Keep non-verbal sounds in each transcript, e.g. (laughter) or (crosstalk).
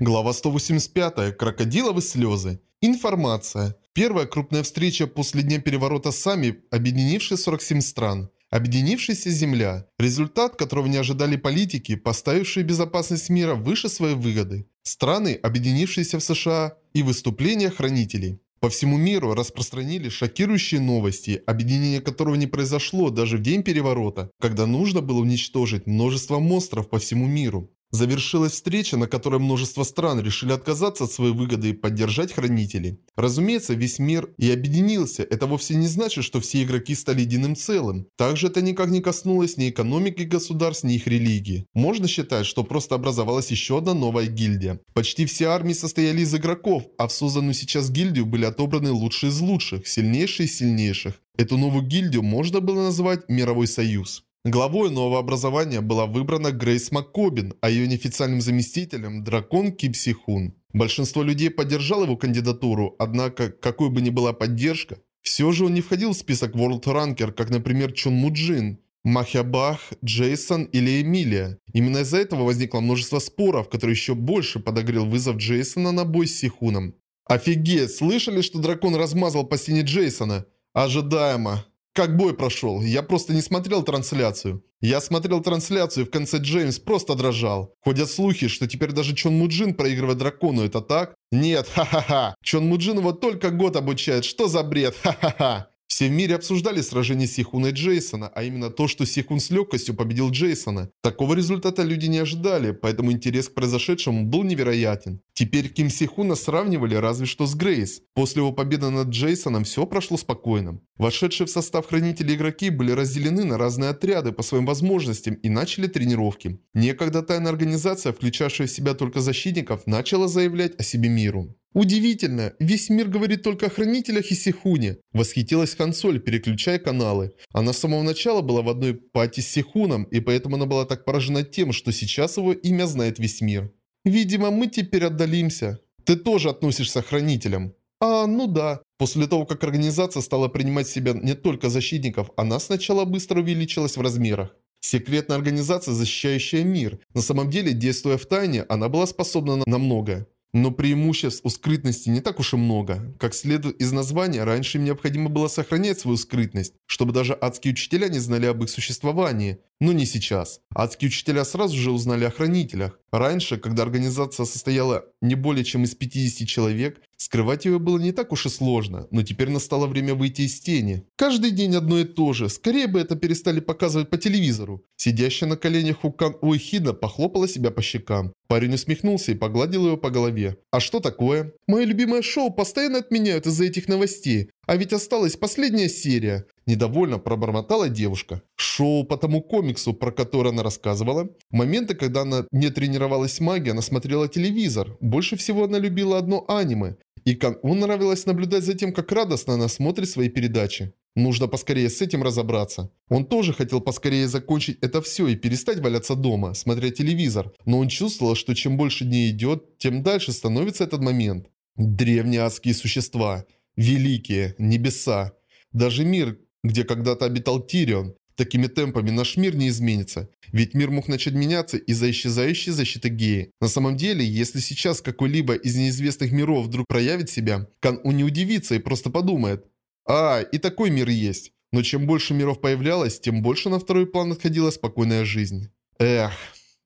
Глава 185. Крокодиловы слезы. Информация. Первая крупная встреча после дня переворота Сами, объединившей 47 стран. Объединившаяся Земля. Результат, которого не ожидали политики, поставившие безопасность мира выше своей выгоды. Страны, объединившиеся в США. И выступления хранителей. По всему миру распространили шокирующие новости, объединение которого не произошло даже в день переворота, когда нужно было уничтожить множество монстров по всему миру. Завершилась встреча, на которой множество стран решили отказаться от своей выгоды и поддержать хранителей. Разумеется, весь мир и объединился. Это вовсе не значит, что все игроки стали единым целым. Также это никак не коснулось ни экономики государств, ни их религии. Можно считать, что просто образовалась еще одна новая гильдия. Почти все армии состояли из игроков, а в созданную сейчас гильдию были отобраны лучшие из лучших, сильнейшие из сильнейших. Эту новую гильдию можно было назвать Мировой Союз. Главой нового образования была выбрана Грейс МакКобин, а ее неофициальным заместителем – дракон Кипсихун. Большинство людей поддержало его кандидатуру, однако, какой бы ни была поддержка, все же он не входил в список World Ranker, как, например, Чун Муджин, Махябах, Джейсон или Эмилия. Именно из-за этого возникло множество споров, которые еще больше подогрел вызов Джейсона на бой с Сихуном. Офигеть, слышали, что дракон размазал по стене Джейсона? Ожидаемо. Как бой прошел? Я просто не смотрел трансляцию. Я смотрел трансляцию, и в конце Джеймс просто дрожал. Ходят слухи, что теперь даже Чон Муджин проигрывает дракону, это так? Нет, (laughs) ха-ха-ха. Чон Муджин его только год обучает, что за бред, (laughs) ха-ха-ха. Все в мире обсуждали сражение Сихуна и Джейсона, а именно то, что Сихун с легкостью победил Джейсона. Такого результата люди не ожидали, поэтому интерес к произошедшему был невероятен. Теперь Ким Сихуна сравнивали разве что с Грейс. После его победы над Джейсоном все прошло спокойно. Вошедшие в состав хранителей игроки были разделены на разные отряды по своим возможностям и начали тренировки. Некогда тайная организация, включавшая в себя только защитников, начала заявлять о себе миру. «Удивительно, весь мир говорит только о хранителях и Сихуне», – восхитилась консоль, переключая каналы. Она с самого начала была в одной пати с Сихуном, и поэтому она была так поражена тем, что сейчас его имя знает весь мир. «Видимо, мы теперь отдалимся. Ты тоже относишься к хранителям». «А, ну да». После того, как организация стала принимать в себя не только защитников, она сначала быстро увеличилась в размерах. Секретная организация, защищающая мир. На самом деле, действуя в тайне, она была способна на многое. Но преимуществ у скрытности не так уж и много. Как следует из названия, раньше им необходимо было сохранять свою скрытность, чтобы даже адские учителя не знали об их существовании. Но не сейчас. Адские учителя сразу же узнали о хранителях. Раньше, когда организация состояла не более чем из 50 человек, скрывать ее было не так уж и сложно, но теперь настало время выйти из тени. Каждый день одно и то же, скорее бы это перестали показывать по телевизору. Сидящая на коленях Хукан Уэхида похлопала себя по щекам. Парень усмехнулся и погладил ее по голове. «А что такое?» «Мое любимое шоу постоянно отменяют из-за этих новостей. А ведь осталась последняя серия. Недовольно пробормотала девушка. Шоу по тому комиксу, про который она рассказывала. Моменты, когда она не тренировалась магией, она смотрела телевизор. Больше всего она любила одно аниме. И Кан-У нравилось наблюдать за тем, как радостно она смотрит свои передачи. Нужно поскорее с этим разобраться. Он тоже хотел поскорее закончить это все и перестать валяться дома, смотря телевизор. Но он чувствовал, что чем больше дней идет, тем дальше становится этот момент. Древние адские существа. Великие. Небеса. Даже мир, где когда-то обитал Тирион. Такими темпами наш мир не изменится. Ведь мир мог начать меняться из-за исчезающей защиты геи. На самом деле, если сейчас какой-либо из неизвестных миров вдруг проявит себя, Кан-У не удивится и просто подумает. А, и такой мир есть. Но чем больше миров появлялось, тем больше на второй план отходила спокойная жизнь. Эх...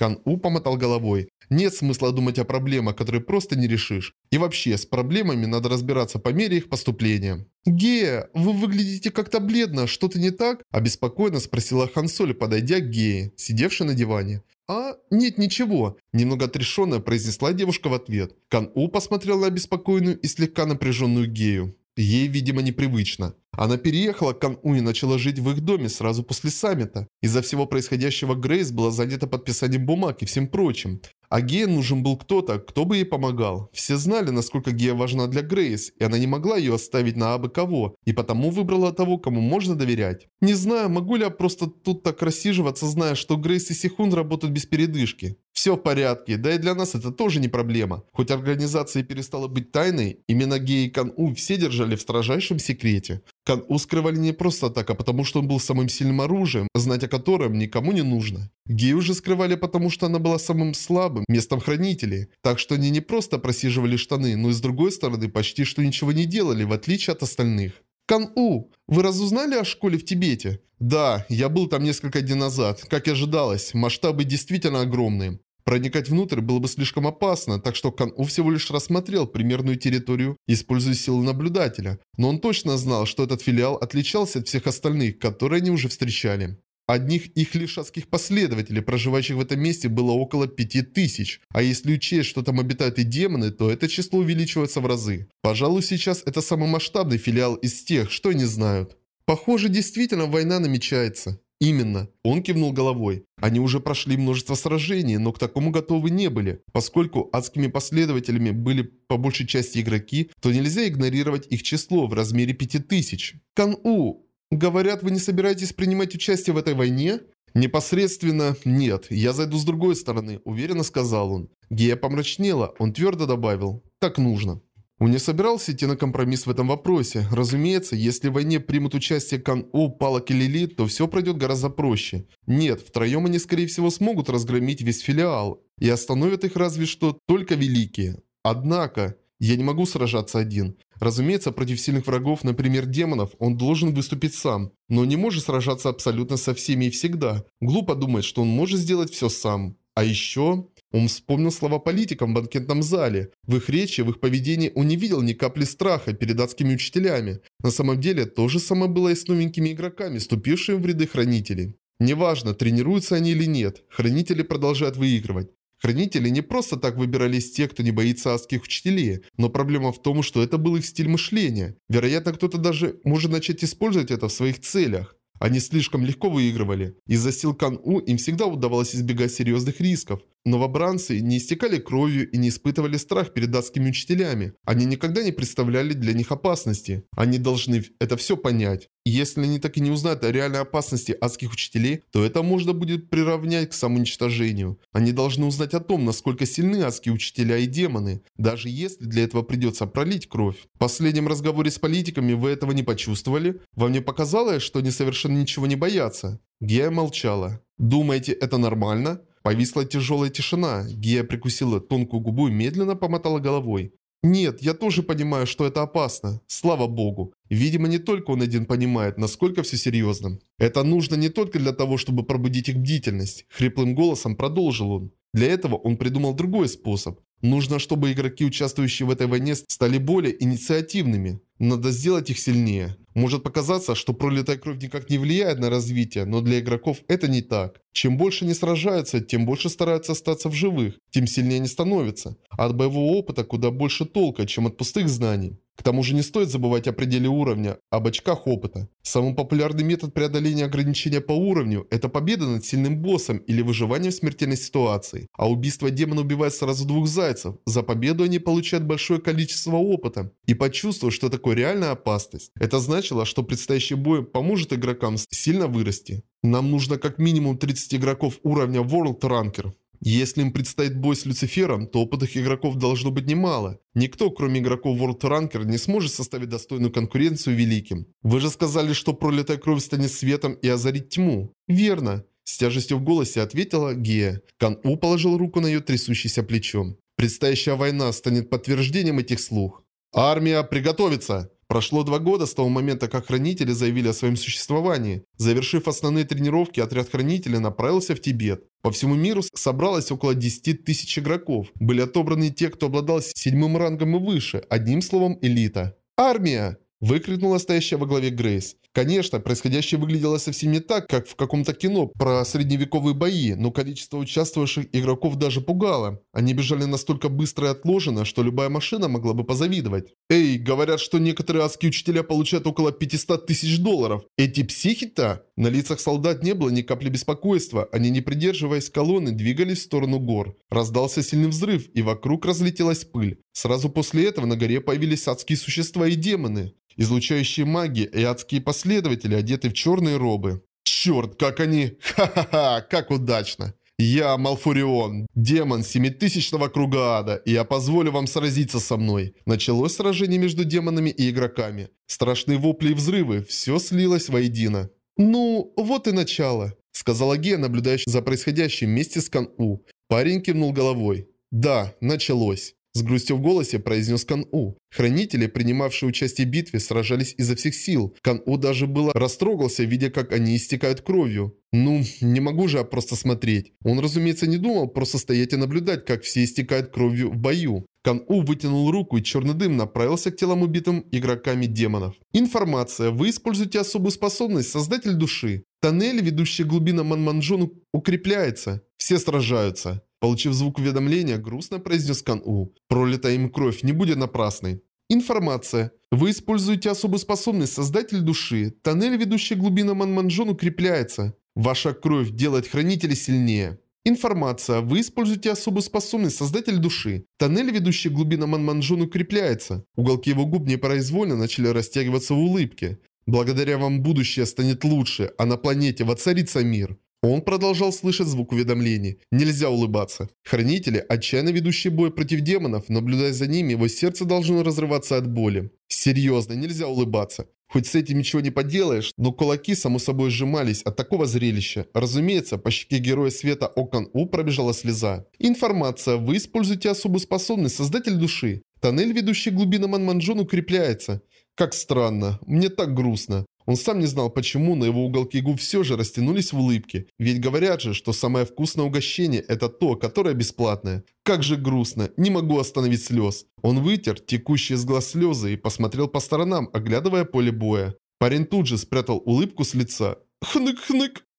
Кан-У помотал головой. Нет смысла думать о проблемах, которые просто не решишь. И вообще, с проблемами надо разбираться по мере их поступления. «Гея, вы выглядите как-то бледно, что-то не так?» – обеспокоенно спросила Хансоль, подойдя к Гее, сидевшей на диване. «А, нет, ничего», – немного отрешенно произнесла девушка в ответ. Кан-У посмотрел на обеспокоенную и слегка напряженную Гею. Ей, видимо, непривычно. Она переехала к Кан-У и начала жить в их доме сразу после саммита. Из-за всего происходящего Грейс была занята подписанием бумаг и всем прочим. А Гея нужен был кто-то, кто бы ей помогал. Все знали, насколько Гея важна для Грейс, и она не могла ее оставить на абы кого, и потому выбрала того, кому можно доверять. Не знаю, могу ли я просто тут так рассиживаться, зная, что Грейс и Сихун работают без передышки. Все в порядке, да и для нас это тоже не проблема. Хоть организация перестала быть тайной, именно Геи и Кан-У все держали в строжайшем секрете. Кан-У скрывали не просто так, а потому что он был самым сильным оружием, знать о котором никому не нужно. Гею же скрывали потому, что она была самым слабым местом хранителей. Так что они не просто просиживали штаны, но и с другой стороны почти что ничего не делали, в отличие от остальных. Кан-У, вы разузнали о школе в Тибете? Да, я был там несколько дней назад. Как и ожидалось, масштабы действительно огромные. Проникать внутрь было бы слишком опасно, так что Кан-У всего лишь рассмотрел примерную территорию, используя силу наблюдателя. Но он точно знал, что этот филиал отличался от всех остальных, которые они уже встречали. Одних их лишатских последователей, проживающих в этом месте, было около пяти тысяч. А если учесть, что там обитают и демоны, то это число увеличивается в разы. Пожалуй, сейчас это самый масштабный филиал из тех, что не знают. Похоже, действительно война намечается. Именно. Он кивнул головой. Они уже прошли множество сражений, но к такому готовы не были. Поскольку адскими последователями были по большей части игроки, то нельзя игнорировать их число в размере 5000. Кан-У, Говорят, вы не собираетесь принимать участие в этой войне? Непосредственно нет, я зайду с другой стороны, уверенно сказал он. Гея помрачнела, он твердо добавил. Так нужно. Он не собирался идти на компромисс в этом вопросе. Разумеется, если в войне примут участие Кан-У, Палок и Лили, то все пройдет гораздо проще. Нет, втроем они скорее всего смогут разгромить весь филиал. И остановят их разве что только великие. Однако, я не могу сражаться один. Разумеется, против сильных врагов, например, демонов, он должен выступить сам, но не может сражаться абсолютно со всеми и всегда. Глупо думать, что он может сделать все сам. А еще... Он вспомнил слова политиков в банкетном зале. В их речи, в их поведении он не видел ни капли страха перед адскими учителями. На самом деле, то же самое было и с новенькими игроками, ступившими в ряды хранителей. Неважно, тренируются они или нет, хранители продолжают выигрывать. Хранители не просто так выбирались те, кто не боится адских учителей, но проблема в том, что это был их стиль мышления. Вероятно, кто-то даже может начать использовать это в своих целях. Они слишком легко выигрывали. Из-за сил Кан-У им всегда удавалось избегать серьезных рисков. Новобранцы не истекали кровью и не испытывали страх перед адскими учителями. Они никогда не представляли для них опасности. Они должны это все понять. И если они так и не узнают о реальной опасности адских учителей, то это можно будет приравнять к самоуничтожению. Они должны узнать о том, насколько сильны адские учителя и демоны, даже если для этого придется пролить кровь. В последнем разговоре с политиками вы этого не почувствовали? Вам не показалось, что они совершенно ничего не боятся? Гея молчала. «Думаете, это нормально?» Повисла тяжелая тишина. Гея прикусила тонкую губу и медленно помотала головой. Нет, я тоже понимаю, что это опасно. Слава богу. Видимо, не только он один понимает, насколько все серьезно. Это нужно не только для того, чтобы пробудить их бдительность. Хриплым голосом продолжил он. Для этого он придумал другой способ. Нужно, чтобы игроки, участвующие в этой войне, стали более инициативными. Надо сделать их сильнее. Может показаться, что пролитая кровь никак не влияет на развитие, но для игроков это не так. Чем больше они сражаются, тем больше стараются остаться в живых, тем сильнее они становятся. От боевого опыта куда больше толка, чем от пустых знаний. К тому же не стоит забывать о пределе уровня, об очках опыта. Самый популярный метод преодоления ограничения по уровню – это победа над сильным боссом или выживание в смертельной ситуации. А убийство демона убивает сразу двух зайцев. За победу они получают большое количество опыта и почувствуют, что такое реальная опасность. Это значило, что предстоящий бой поможет игрокам сильно вырасти. Нам нужно как минимум 30 игроков уровня World Ranker. Если им предстоит бой с Люцифером, то опытных игроков должно быть немало. Никто, кроме игроков World Ranker, не сможет составить достойную конкуренцию великим. Вы же сказали, что пролитая кровь станет светом и озарит тьму. Верно. С тяжестью в голосе ответила Гея. Кан-У положил руку на ее трясущееся плечо. Предстоящая война станет подтверждением этих слух. «Армия, приготовиться!» Прошло два года с того момента, как хранители заявили о своем существовании. Завершив основные тренировки, отряд хранителей направился в Тибет. По всему миру собралось около 10 тысяч игроков. Были отобраны те, кто обладал седьмым рангом и выше, одним словом элита. «Армия!» – выкрикнула стоящая во главе Грейс. Конечно, происходящее выглядело совсем не так, как в каком-то кино про средневековые бои, но количество участвовавших игроков даже пугало. Они бежали настолько быстро и отложено, что любая машина могла бы позавидовать. Эй, говорят, что некоторые адские учителя получают около 500 тысяч долларов. Эти психи-то? На лицах солдат не было ни капли беспокойства. Они, не придерживаясь колонны, двигались в сторону гор. Раздался сильный взрыв, и вокруг разлетелась пыль. Сразу после этого на горе появились адские существа и демоны излучающие маги и адские последователи, одеты в черные робы. Черт, как они... (laughs) Ха-ха-ха, как удачно. «Я Малфурион, демон семитысячного круга ада, и я позволю вам сразиться со мной». Началось сражение между демонами и игроками. Страшные вопли и взрывы, все слилось воедино. «Ну, вот и начало», — сказала Гея, наблюдающая за происходящим вместе с Кан-У. Парень кивнул головой. «Да, началось». С грустью в голосе произнес Кан-У. Хранители, принимавшие участие в битве, сражались изо всех сил. Кан-У даже было растрогался, видя, как они истекают кровью. Ну, не могу же я просто смотреть. Он, разумеется, не думал просто стоять и наблюдать, как все истекают кровью в бою. Кан-У вытянул руку, и черный дым направился к телам убитым игроками демонов. Информация. Вы используете особую способность Создатель Души. Тоннель, ведущий глубина Манманджон, укрепляется. Все сражаются. Получив звук уведомления, грустно произнес Кан-У. Пролитая им кровь не будет напрасной. Информация. Вы используете особую способность Создатель Души. Тоннель, ведущий глубина Манманджон, укрепляется. Ваша кровь делает Хранителя сильнее. Информация. Вы используете особую способность Создатель Души. Тоннель, ведущий глубина Манманджон, укрепляется. Уголки его губ непроизвольно начали растягиваться в улыбке. Благодаря вам будущее станет лучше, а на планете воцарится мир. Он продолжал слышать звук уведомлений. Нельзя улыбаться. Хранители, отчаянно ведущие бой против демонов, наблюдая за ними, его сердце должно разрываться от боли. Серьезно, нельзя улыбаться. Хоть с этим ничего не поделаешь, но кулаки само собой сжимались от такого зрелища. Разумеется, по щеке героя света Окан У пробежала слеза. Информация. Вы используете особую способность Создатель Души. Тоннель, ведущий глубина Манманджон, укрепляется. Как странно. Мне так грустно. Он сам не знал почему, но его уголки губ все же растянулись в улыбке. Ведь говорят же, что самое вкусное угощение – это то, которое бесплатное. Как же грустно, не могу остановить слез. Он вытер текущие из глаз слезы и посмотрел по сторонам, оглядывая поле боя. Парень тут же спрятал улыбку с лица. «Хнык-хнык!»